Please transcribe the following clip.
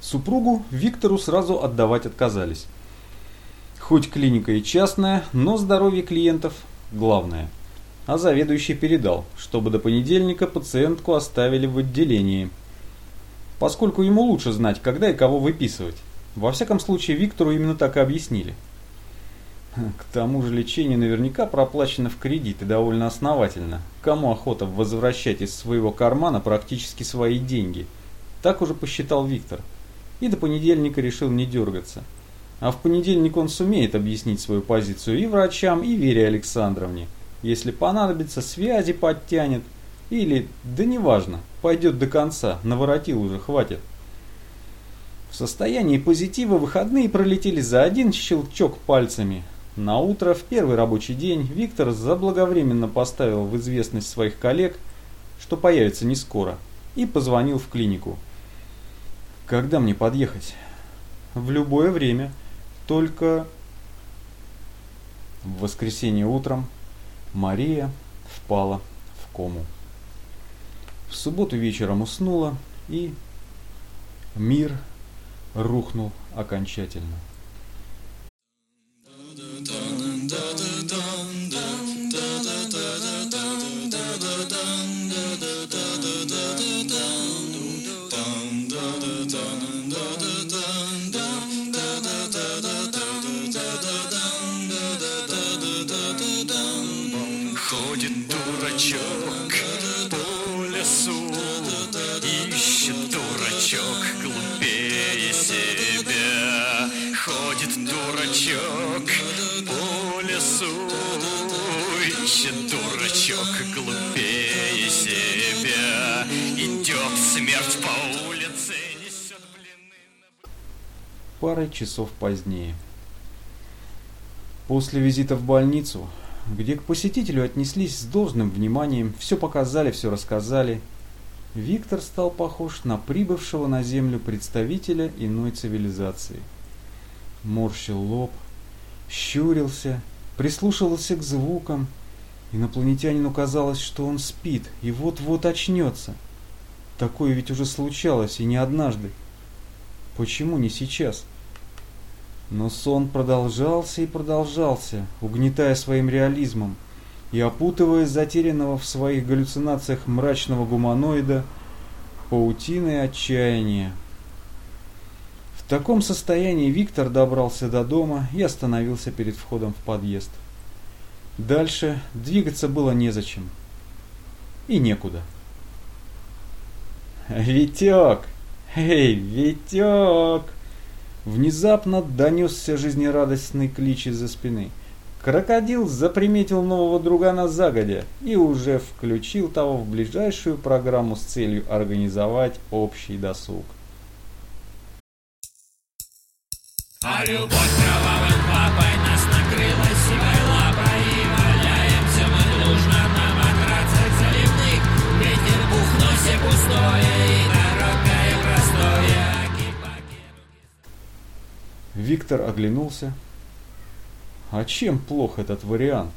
Супругу Виктору сразу отдавать отказались. Хоть клиника и частная, но здоровье клиентов главное. А заведующий передал, чтобы до понедельника пациентку оставили в отделении. Поскольку ему лучше знать, когда и кого выписывать. Во всяком случае, Виктору именно так и объяснили. К тому же лечение наверняка проплачено в кредит и довольно основательно. Кому охота возвращать из своего кармана практически свои деньги? Так уже посчитал Виктор. И до понедельника решил не дергаться. А в понедельник он сумеет объяснить свою позицию и врачам, и Вере Александровне. Если понадобится, связи подтянет. Или, да неважно, пойдет до конца, наворотил уже, хватит. В состоянии позитива выходные пролетели за один щелчок пальцами. На утро в первый рабочий день Виктор заблаговременно поставил в известность своих коллег, что появится не скоро, и позвонил в клинику. Когда мне подъехать? В любое время. Только в воскресенье утром Мария впала в кому. В субботу вечером уснула и мир рухнул окончательно. Ищет дурачок глупее себя. Идет смерть по улице, несет блины. Парой часов позднее. После визита в больницу, где к посетителю отнеслись с должным вниманием, все показали, все рассказали, Виктор стал похож на прибывшего на Землю представителя иной цивилизации. Морщил лоб, щурился, прислушивался к звукам. Инопланетянину казалось, что он спит и вот-вот очнется. Такое ведь уже случалось и не однажды. Почему не сейчас? Но сон продолжался и продолжался, угнетая своим реализмом и опутывая затерянного в своих галлюцинациях мрачного гуманоида паутиной отчаяния. В таком состоянии Виктор добрался до дома и остановился перед входом в подъезд. Дальше двигаться было незачем. И некуда. «Витек! Эй, Витек!» Внезапно донесся жизнерадостный клич из-за спины. Крокодил заприметил нового друга на загодя и уже включил того в ближайшую программу с целью организовать общий досуг. Любовь кровавым папой нас накрыла сивой лапой И валяемся мы дружно на матрацах заливных Ветер бух носе пустое и дорога и простое Виктор оглянулся. А чем плох этот вариант?